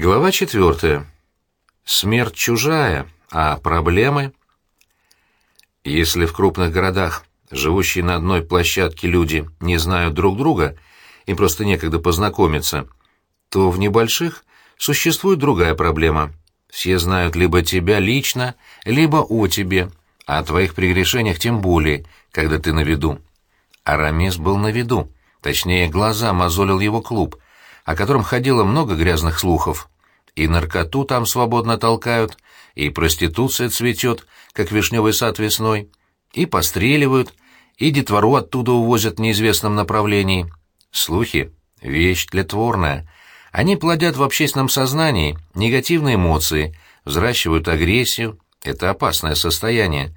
Глава четвертая. Смерть чужая, а проблемы... Если в крупных городах живущие на одной площадке люди не знают друг друга, им просто некогда познакомиться, то в небольших существует другая проблема. Все знают либо тебя лично, либо о тебе, а о твоих прегрешениях тем более, когда ты на виду. Арамис был на виду, точнее, глаза мозолил его клуб — о котором ходило много грязных слухов. И наркоту там свободно толкают, и проституция цветет, как вишневый сад весной, и постреливают, и детвору оттуда увозят в неизвестном направлении. Слухи — вещь тлетворная. Они плодят в общественном сознании негативные эмоции, взращивают агрессию. Это опасное состояние.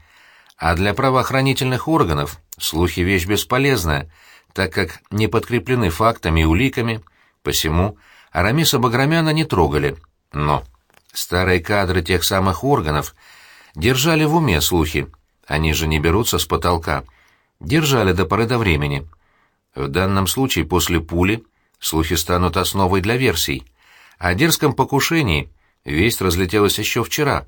А для правоохранительных органов слухи — вещь бесполезная, так как не подкреплены фактами и уликами, Посему Арамиса Баграмяна не трогали. Но старые кадры тех самых органов держали в уме слухи. Они же не берутся с потолка. Держали до поры до времени. В данном случае после пули слухи станут основой для версий. О дерзком покушении весть разлетелась еще вчера.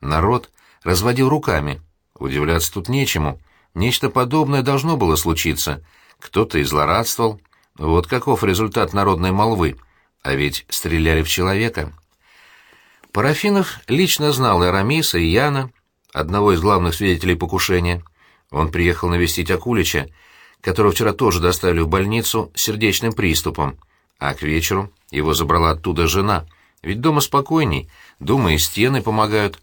Народ разводил руками. Удивляться тут нечему. Нечто подобное должно было случиться. Кто-то и вот каков результат народной молвы. А ведь стреляли в человека. Парафинов лично знал и Арамиса, и Яна, одного из главных свидетелей покушения. Он приехал навестить Акулича, которого вчера тоже доставили в больницу с сердечным приступом, а к вечеру его забрала оттуда жена. Ведь дома спокойней, дома и стены помогают.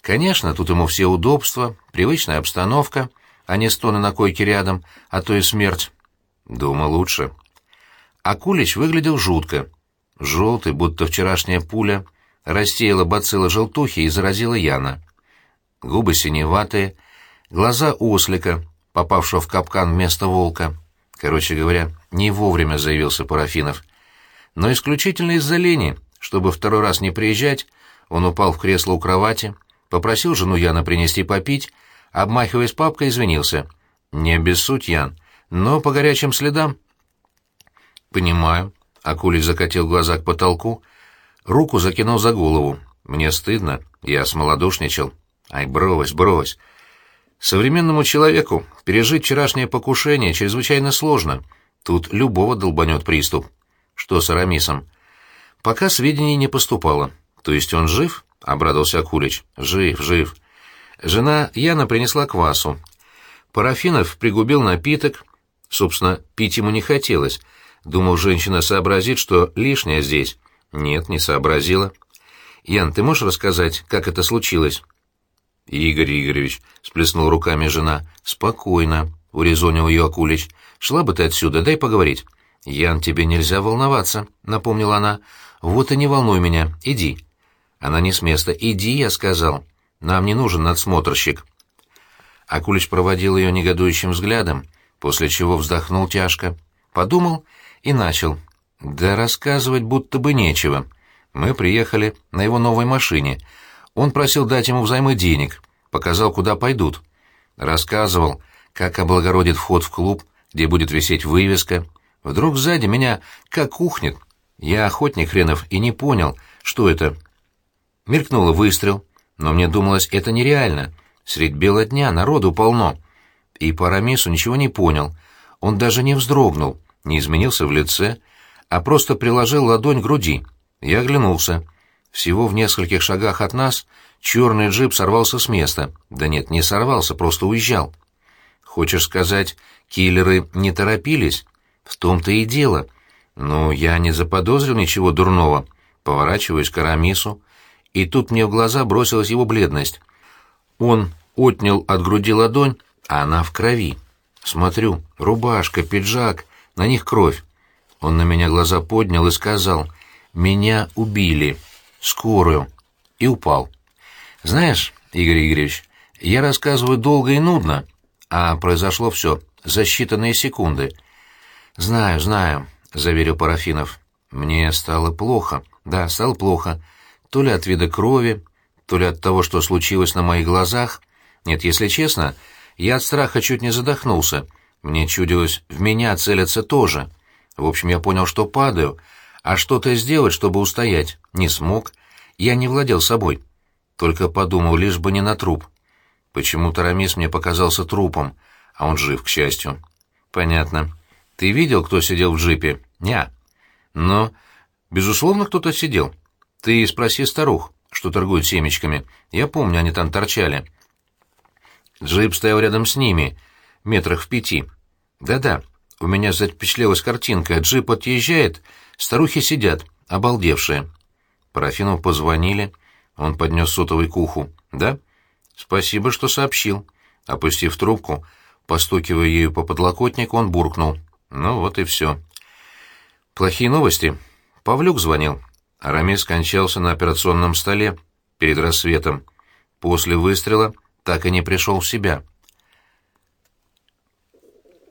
Конечно, тут ему все удобства, привычная обстановка, а не стоны на койке рядом, а то и смерть. Дома лучше. Акулич выглядел жутко. Желтый, будто вчерашняя пуля, рассеяла бациллы желтухи и заразила Яна. Губы синеватые, глаза ослика, попавшего в капкан вместо волка. Короче говоря, не вовремя заявился Парафинов. Но исключительно из-за лени, чтобы второй раз не приезжать, он упал в кресло у кровати, попросил жену Яна принести попить, обмахиваясь папкой, извинился. «Не обессудь, Ян, но по горячим следам». «Понимаю». Акулич закатил глаза к потолку, руку закинул за голову. «Мне стыдно, я смолодушничал. Ай, брось, брось. Современному человеку пережить вчерашнее покушение чрезвычайно сложно. Тут любого долбанет приступ. Что с Арамисом?» «Пока сведений не поступало. То есть он жив?» — обрадовался Акулич. «Жив, жив». Жена Яна принесла квасу. Парафинов пригубил напиток. Собственно, пить ему не хотелось — Думал, женщина сообразит, что лишняя здесь. Нет, не сообразила. Ян, ты можешь рассказать, как это случилось? Игорь Игоревич, сплеснул руками жена. Спокойно, урезонил ее Акулич. Шла бы ты отсюда, дай поговорить. Ян, тебе нельзя волноваться, напомнила она. Вот и не волнуй меня, иди. Она не с места. Иди, я сказал. Нам не нужен надсмотрщик. Акулич проводил ее негодующим взглядом, после чего вздохнул тяжко, подумал и начал. Да рассказывать будто бы нечего. Мы приехали на его новой машине. Он просил дать ему взаймы денег, показал, куда пойдут. Рассказывал, как облагородит вход в клуб, где будет висеть вывеска. Вдруг сзади меня как ухнет. Я охотник хренов и не понял, что это. Мелькнуло выстрел, но мне думалось, это нереально. Средь бела дня народу полно. И по Арамису ничего не понял. Он даже не вздрогнул не изменился в лице, а просто приложил ладонь к груди. Я оглянулся. Всего в нескольких шагах от нас черный джип сорвался с места. Да нет, не сорвался, просто уезжал. Хочешь сказать, киллеры не торопились? В том-то и дело. Но я не заподозрил ничего дурного. Поворачиваюсь к Арамису, и тут мне в глаза бросилась его бледность. Он отнял от груди ладонь, а она в крови. Смотрю, рубашка, пиджак, на них кровь. Он на меня глаза поднял и сказал, «Меня убили. Скорую». И упал. Знаешь, Игорь Игоревич, я рассказываю долго и нудно, а произошло все за считанные секунды. «Знаю, знаю», — заверил Парафинов. «Мне стало плохо. Да, стало плохо. То ли от вида крови, то ли от того, что случилось на моих глазах. Нет, если честно, я от страха чуть не задохнулся. Мне чудилось, в меня целятся тоже. В общем, я понял, что падаю, А что-то сделать, чтобы устоять, не смог. Я не владел собой. Только подумал, лишь бы не на труп. Почему-то Рамис мне показался трупом, а он жив, к счастью. Понятно. Ты видел, кто сидел в джипе? Ня. Но, безусловно, кто-то сидел. Ты спроси старух, что торгуют семечками. Я помню, они там торчали. Джип стоял рядом с ними, метрах в пяти. Да-да, у меня запечатлелась картинка. Джип отъезжает, старухи сидят, обалдевшие. Парафину позвонили. Он поднес сотовый к уху. «Да?» «Спасибо, что сообщил». Опустив трубку, постукивая ею по подлокотнику, он буркнул. «Ну вот и все». «Плохие новости?» Павлюк звонил. Арамис скончался на операционном столе перед рассветом. После выстрела так и не пришел в себя.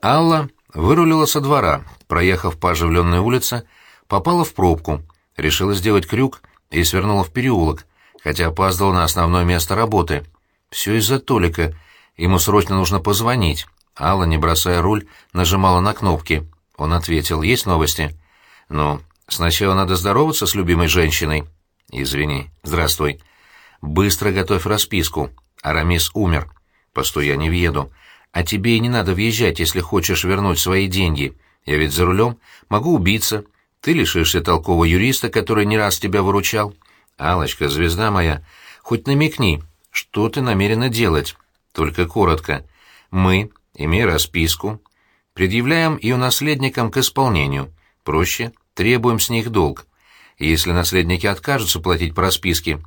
Алла вырулила со двора, проехав по оживленной улице, попала в пробку, решила сделать крюк и свернула в переулок, хотя опаздывала на основное место работы. Все из-за Толика. Ему срочно нужно позвонить. Алла, не бросая руль, нажимала на кнопки. Он ответил, «Есть новости?» «Ну, сначала надо здороваться с любимой женщиной». «Извини. Здравствуй. Быстро готовь расписку. Арамис умер. Постой, я не въеду. А тебе и не надо въезжать, если хочешь вернуть свои деньги. Я ведь за рулем. Могу убиться. Ты лишишься толкового юриста, который не раз тебя выручал. алочка звезда моя, хоть намекни, что ты намерена делать. Только коротко. Мы, имея расписку, предъявляем ее наследникам к исполнению. Проще, требуем с них долг. Если наследники откажутся платить по расписке,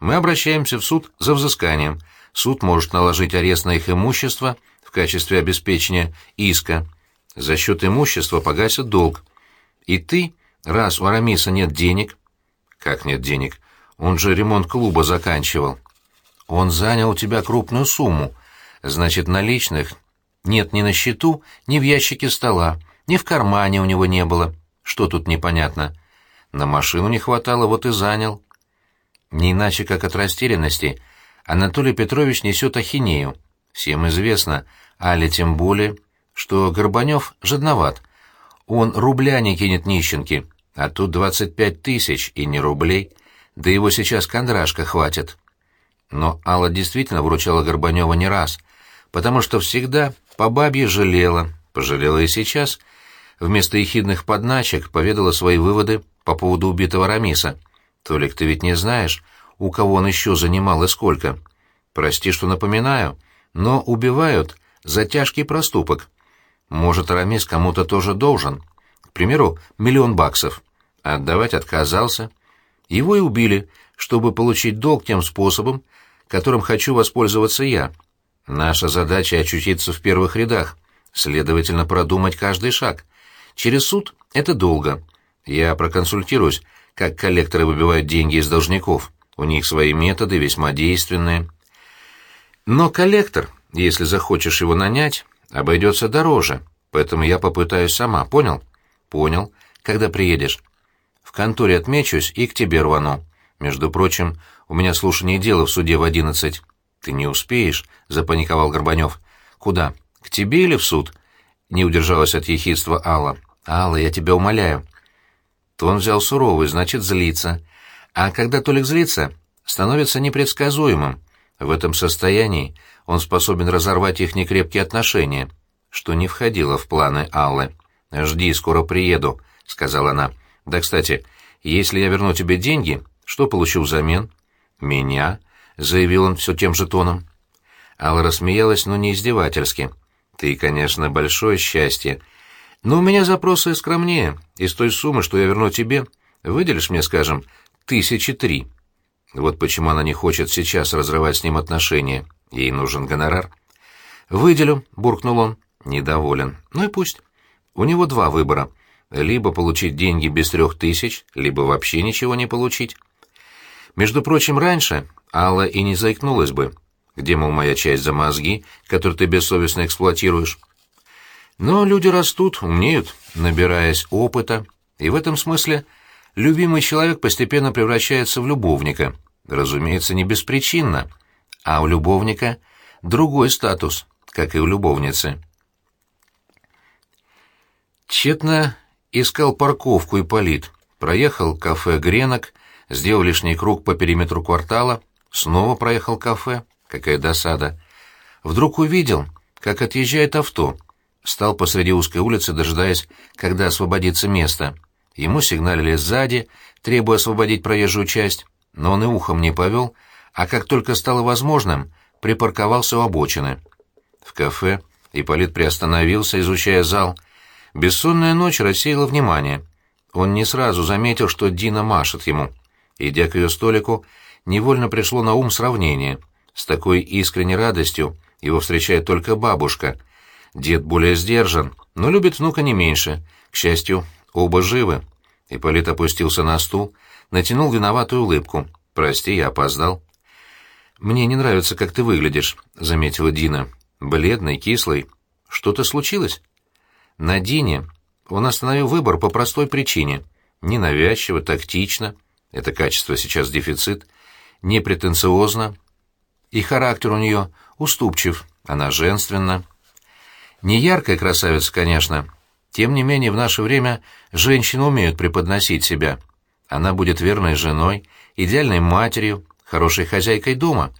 мы обращаемся в суд за взысканием. Суд может наложить арест на их имущество в качестве обеспечения иска. За счет имущества погасят долг. И ты, раз у Арамиса нет денег... Как нет денег? Он же ремонт клуба заканчивал. Он занял у тебя крупную сумму. Значит, наличных нет ни на счету, ни в ящике стола, ни в кармане у него не было. Что тут непонятно? На машину не хватало, вот и занял. Не иначе, как от растерянности, Анатолий Петрович несет ахинею. Всем известно, Али тем более, что Горбанев жадноват. Он рубля не кинет нищенки, а тут двадцать пять тысяч и не рублей, да его сейчас кондрашка хватит. Но Алла действительно вручала Горбанева не раз, потому что всегда по бабье жалела, пожалела и сейчас. Вместо ехидных подначек поведала свои выводы по поводу убитого Рамиса. «Толик, ты ведь не знаешь, у кого он еще занимал и сколько? Прости, что напоминаю, но убивают за тяжкий проступок. Может, Рамис кому-то тоже должен. К примеру, миллион баксов. Отдавать отказался. Его и убили, чтобы получить долг тем способом, которым хочу воспользоваться я. Наша задача — очутиться в первых рядах, следовательно, продумать каждый шаг. Через суд — это долго. Я проконсультируюсь, как коллекторы выбивают деньги из должников. У них свои методы, весьма действенные. Но коллектор, если захочешь его нанять, обойдется дороже, поэтому я попытаюсь сама, понял? Понял. Когда приедешь? В конторе отмечусь и к тебе рвану. Между прочим, у меня слушание дела в суде в одиннадцать. Ты не успеешь, — запаниковал Горбанев. Куда? К тебе или в суд? Не удержалась от ехидства Алла. Алла, я тебя умоляю. Тон взял суровый, значит, злится. А когда Толик злится, становится непредсказуемым. В этом состоянии он способен разорвать их некрепкие отношения, что не входило в планы Аллы. «Жди, скоро приеду», — сказала она. «Да, кстати, если я верну тебе деньги, что получу взамен?» «Меня», — заявил он все тем же тоном. Алла рассмеялась, но не издевательски. «Ты, конечно, большое счастье. Но у меня запросы скромнее. Из той суммы, что я верну тебе, выделишь мне, скажем, тысячи три». Вот почему она не хочет сейчас разрывать с ним отношения. Ей нужен гонорар. «Выделю», — буркнул он. Недоволен. Ну и пусть. У него два выбора. Либо получить деньги без трех тысяч, либо вообще ничего не получить. Между прочим, раньше Алла и не заикнулась бы. Где, мол, моя часть за мозги, которую ты бессовестно эксплуатируешь? Но люди растут, умнеют, набираясь опыта, и в этом смысле любимый человек постепенно превращается в любовника. Разумеется, не беспричинно. А у любовника другой статус, как и у любовницы. Тщетно искал парковку Ипполит. проехал кафе «Гренок», сделал лишний круг по периметру квартала, снова проехал кафе, какая досада. Вдруг увидел, как отъезжает авто, стал посреди узкой улицы, дожидаясь, когда освободится место. Ему сигналили сзади, требуя освободить проезжую часть, но он и ухом не повел, а как только стало возможным, припарковался у обочины. В кафе Ипполит приостановился, изучая зал. Бессонная ночь рассеяла внимание. Он не сразу заметил, что Дина машет ему. Идя к ее столику, невольно пришло на ум сравнение. С такой искренней радостью его встречает только бабушка. Дед более сдержан, но любит внука не меньше. К счастью, оба живы. Ипполит опустился на стул, натянул виноватую улыбку. «Прости, я опоздал». «Мне не нравится, как ты выглядишь», — заметила Дина. «Бледный, кислый. Что-то случилось?» На Дине он остановил выбор по простой причине. Ненавязчиво, тактично. Это качество сейчас дефицит. Непретенциозно. И характер у нее уступчив. Она женственна. Не яркая красавица, конечно. Тем не менее, в наше время женщины умеют преподносить себя. Она будет верной женой, идеальной матерью, хорошей хозяйкой дома.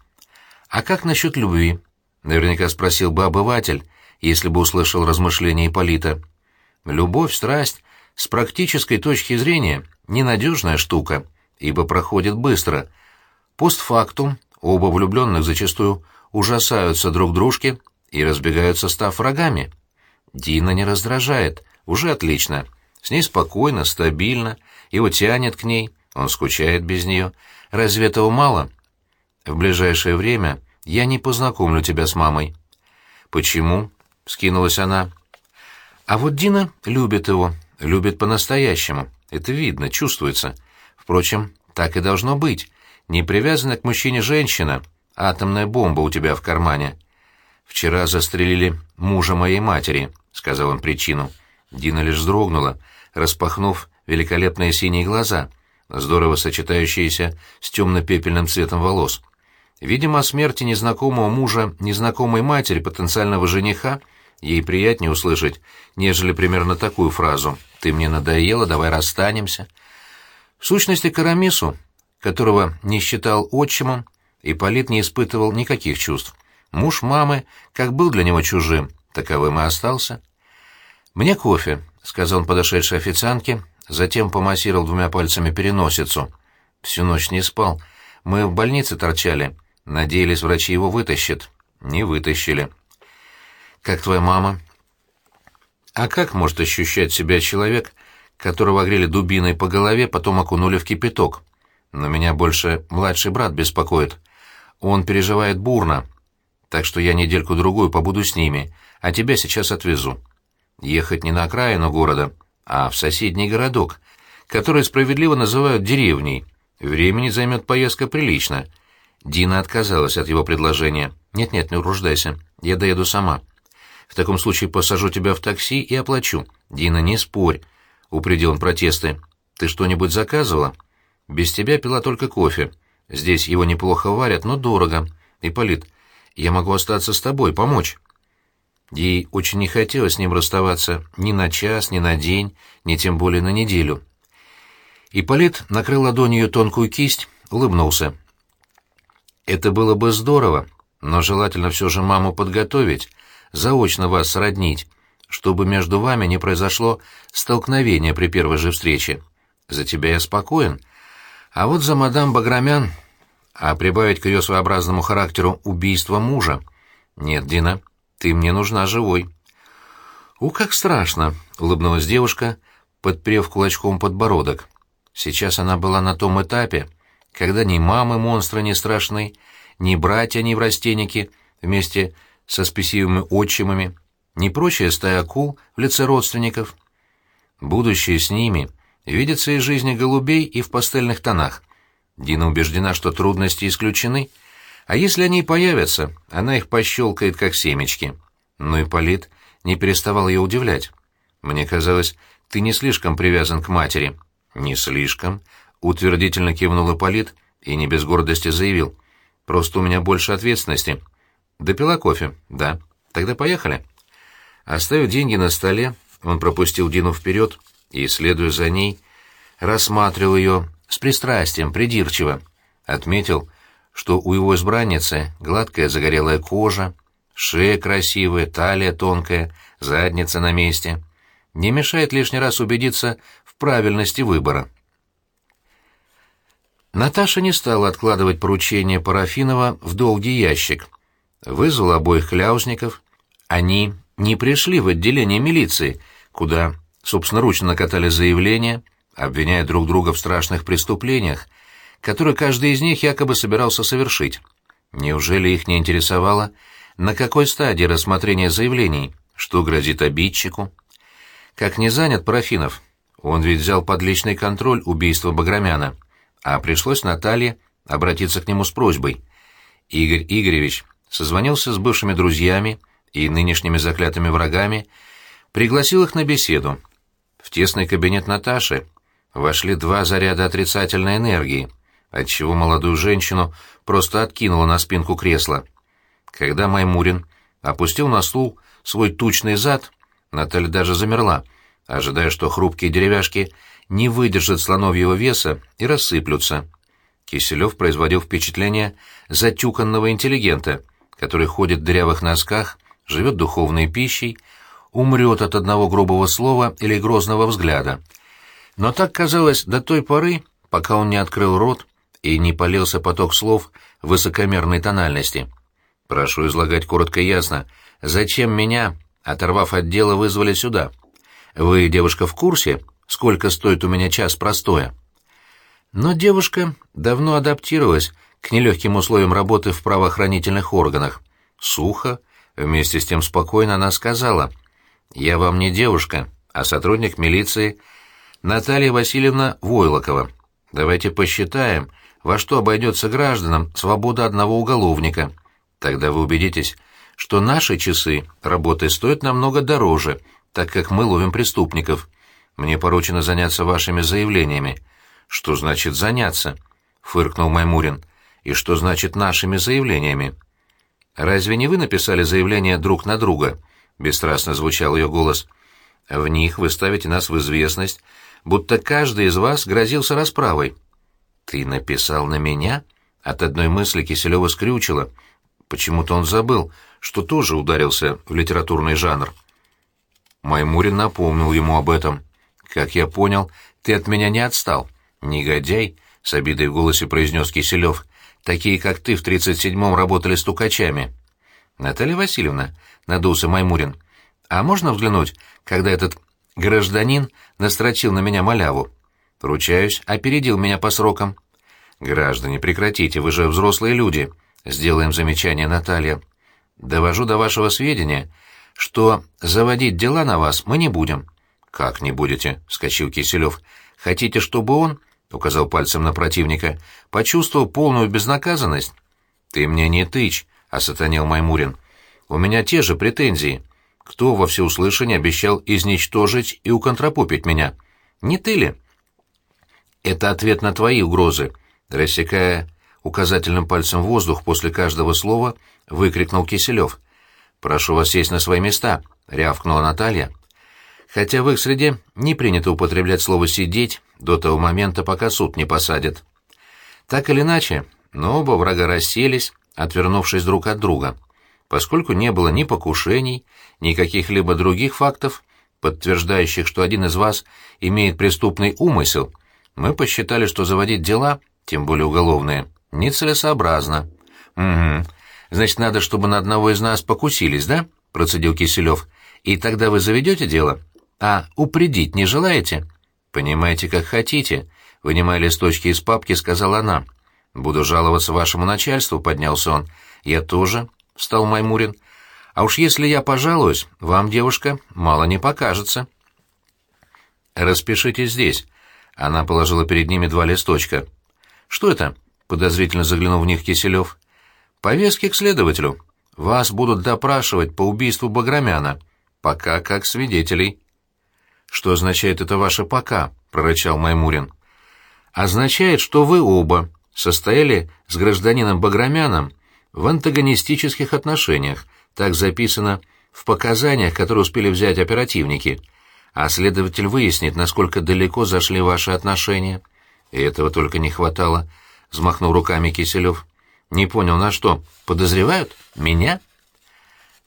А как насчет любви? Наверняка спросил бы обыватель, если бы услышал размышления Ипполита. Любовь, страсть, с практической точки зрения, ненадежная штука, ибо проходит быстро. Постфактум оба влюбленных зачастую ужасаются друг дружке и разбегаются, став врагами. Дина не раздражает, уже отлично. С ней спокойно, стабильно, его тянет к ней, он скучает без нее. Разве этого мало? В ближайшее время я не познакомлю тебя с мамой. Почему? Скинулась она. А вот Дина любит его, любит по-настоящему. Это видно, чувствуется. Впрочем, так и должно быть. Не привязана к мужчине женщина, атомная бомба у тебя в кармане. Вчера застрелили мужа моей матери, сказал он причину. Дина лишь вздрогнула, распахнув великолепные синие глаза здорово сочетающиеся с темно-пепельным цветом волос. Видимо, о смерти незнакомого мужа, незнакомой матери, потенциального жениха, ей приятнее услышать, нежели примерно такую фразу «Ты мне надоела, давай расстанемся». В сущности, Карамису, которого не считал отчимом, Ипполит не испытывал никаких чувств. Муж мамы, как был для него чужим, таковым и остался. «Мне кофе», — сказал он подошедшей официантке, затем помассировал двумя пальцами переносицу. Всю ночь не спал. Мы в больнице торчали. Надеялись, врачи его вытащат. Не вытащили. Как твоя мама? А как может ощущать себя человек, которого огрели дубиной по голове, потом окунули в кипяток? Но меня больше младший брат беспокоит. Он переживает бурно. Так что я недельку-другую побуду с ними, а тебя сейчас отвезу. Ехать не на окраину города, а в соседний городок, который справедливо называют деревней. Времени займет поездка прилично. Дина отказалась от его предложения. «Нет-нет, не утруждайся, я доеду сама. В таком случае посажу тебя в такси и оплачу». «Дина, не спорь», — упредил он протесты. «Ты что-нибудь заказывала?» «Без тебя пила только кофе. Здесь его неплохо варят, но дорого. Ипполит, я могу остаться с тобой, помочь». Ей очень не хотелось с ним расставаться ни на час, ни на день, ни тем более на неделю. Ипполит накрыл ладонью тонкую кисть, улыбнулся. «Это было бы здорово, но желательно все же маму подготовить, заочно вас сроднить, чтобы между вами не произошло столкновение при первой же встрече. За тебя я спокоен. А вот за мадам Баграмян, а прибавить к ее своеобразному характеру убийство мужа... Нет, Дина, ты мне нужна живой». «У, как страшно!» — улыбнулась девушка, подпрев кулачком подбородок. Сейчас она была на том этапе, когда ни мамы монстра не страшны, ни братья ни неврастенники вместе со спесивыми отчимами, ни прочая стая акул в лице родственников. Будущее с ними видится из жизни голубей и в пастельных тонах. Дина убеждена, что трудности исключены — а если они появятся, она их пощелкает, как семечки. Но Ипполит не переставал ее удивлять. Мне казалось, ты не слишком привязан к матери. Не слишком, утвердительно кивнул Ипполит и не без гордости заявил. Просто у меня больше ответственности. Допила кофе? Да. Тогда поехали. Оставив деньги на столе, он пропустил Дину вперед и, следуя за ней, рассматривал ее с пристрастием, придирчиво. Отметил, что у его избранницы гладкая загорелая кожа, шея красивая, талия тонкая, задница на месте. Не мешает лишний раз убедиться в правильности выбора. Наташа не стала откладывать поручение Парафинова в долгий ящик. Вызвала обоих кляузников. Они не пришли в отделение милиции, куда собственноручно накатали заявление, обвиняя друг друга в страшных преступлениях, которые каждый из них якобы собирался совершить. Неужели их не интересовало, на какой стадии рассмотрения заявлений, что грозит обидчику? Как не занят Парафинов? Он ведь взял под личный контроль убийство Баграмяна, а пришлось Наталье обратиться к нему с просьбой. Игорь Игоревич созвонился с бывшими друзьями и нынешними заклятыми врагами, пригласил их на беседу. В тесный кабинет Наташи вошли два заряда отрицательной энергии, отчего молодую женщину просто откинуло на спинку кресла. Когда Маймурин опустил на стул свой тучный зад, Наталья даже замерла, ожидая, что хрупкие деревяшки не выдержат слоновьего веса и рассыплются. Киселев производил впечатление затюканного интеллигента, который ходит в дырявых носках, живет духовной пищей, умрет от одного грубого слова или грозного взгляда. Но так казалось до той поры, пока он не открыл рот и не полился поток слов высокомерной тональности. Прошу излагать коротко и ясно. Зачем меня, оторвав от дела, вызвали сюда? Вы, девушка, в курсе, сколько стоит у меня час простоя? Но девушка давно адаптировалась к нелегким условиям работы в правоохранительных органах. Сухо, вместе с тем спокойно она сказала, «Я вам не девушка, а сотрудник милиции Наталья Васильевна Войлокова. Давайте посчитаем, во что обойдется гражданам свобода одного уголовника». Тогда вы убедитесь, что наши часы работы стоят намного дороже, так как мы ловим преступников. Мне поручено заняться вашими заявлениями. Что значит заняться? фыркнул Маймурин. И что значит нашими заявлениями? Разве не вы написали заявление друг на друга? бесстрастно звучал ее голос. В них вы ставите нас в известность, будто каждый из вас грозился расправой. Ты написал на меня? От одной мысли Киселева скрючила — Почему-то он забыл, что тоже ударился в литературный жанр. Маймурин напомнил ему об этом. «Как я понял, ты от меня не отстал. Негодяй!» — с обидой в голосе произнес Киселев. «Такие, как ты, в тридцать седьмом работали стукачами». «Наталья Васильевна», — надулся Маймурин, — «а можно взглянуть, когда этот гражданин настрочил на меня маляву? Ручаюсь, опередил меня по срокам». «Граждане, прекратите, вы же взрослые люди», Сделаем замечание, Наталья. Довожу до вашего сведения, что заводить дела на вас мы не будем. Как не будете? вскочил Киселев. Хотите, чтобы он, указал пальцем на противника, почувствовал полную безнаказанность? Ты мне не тычь, осатанел Маймурин. У меня те же претензии. Кто во всеуслышание обещал изничтожить и уконтропупить меня? Не ты ли? Это ответ на твои угрозы, рассекая указательным пальцем воздух после каждого слова, выкрикнул Киселев. «Прошу вас сесть на свои места», — рявкнула Наталья. Хотя в их среде не принято употреблять слово «сидеть» до того момента, пока суд не посадит. Так или иначе, но оба врага расселись, отвернувшись друг от друга. Поскольку не было ни покушений, ни каких-либо других фактов, подтверждающих, что один из вас имеет преступный умысел, мы посчитали, что заводить дела, тем более уголовные, Нецелесообразно. Угу. Значит, надо, чтобы на одного из нас покусились, да? Процедил Киселев. И тогда вы заведете дело? А упредить не желаете? Понимаете, как хотите. Вынимая листочки из папки, сказала она. Буду жаловаться вашему начальству, поднялся он. Я тоже, встал Маймурин. А уж если я пожалуюсь, вам, девушка, мало не покажется. Распишите здесь. Она положила перед ними два листочка. Что это? подозрительно заглянул в них Киселев. «Повестки к следователю. Вас будут допрашивать по убийству Баграмяна. Пока как свидетелей». «Что означает это ваше «пока»?» — прорычал Маймурин. «Означает, что вы оба состояли с гражданином Баграмяном в антагонистических отношениях, так записано в показаниях, которые успели взять оперативники. а следователь выяснит, насколько далеко зашли ваши отношения. И этого только не хватало, — взмахнул руками Киселев. Не понял, на что? Подозревают? Меня?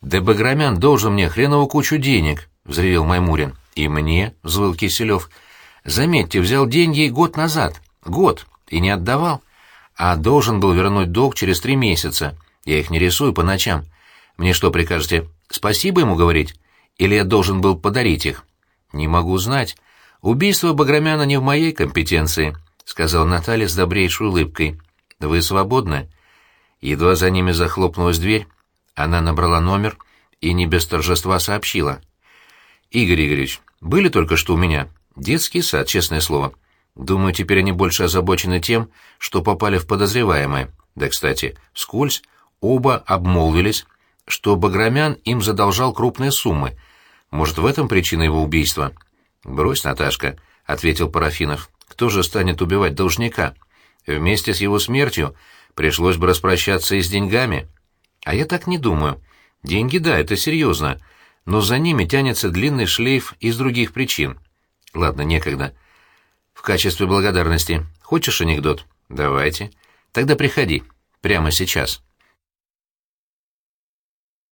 Да Баграмян должен мне хренову кучу денег, — взревел Маймурин. И мне, — взвыл Киселев. Заметьте, взял деньги год назад. Год. И не отдавал. А должен был вернуть долг через три месяца. Я их не рисую по ночам. Мне что прикажете, спасибо ему говорить? Или я должен был подарить их? Не могу знать. Убийство Баграмяна не в моей компетенции, — сказал Наталья с добрейшей улыбкой. Вы свободны? Едва за ними захлопнулась дверь, она набрала номер и не без торжества сообщила. «Игорь Игоревич, были только что у меня. Детский сад, честное слово. Думаю, теперь они больше озабочены тем, что попали в подозреваемое. Да, кстати, вскользь оба обмолвились, что Баграмян им задолжал крупные суммы. Может, в этом причина его убийства? «Брось, Наташка», — ответил Парафинов. «Кто же станет убивать должника? Вместе с его смертью пришлось бы распрощаться и с деньгами». «А я так не думаю. Деньги, да, это серьезно, но за ними тянется длинный шлейф из других причин. Ладно, некогда. В качестве благодарности. Хочешь анекдот? Давайте. Тогда приходи. Прямо сейчас.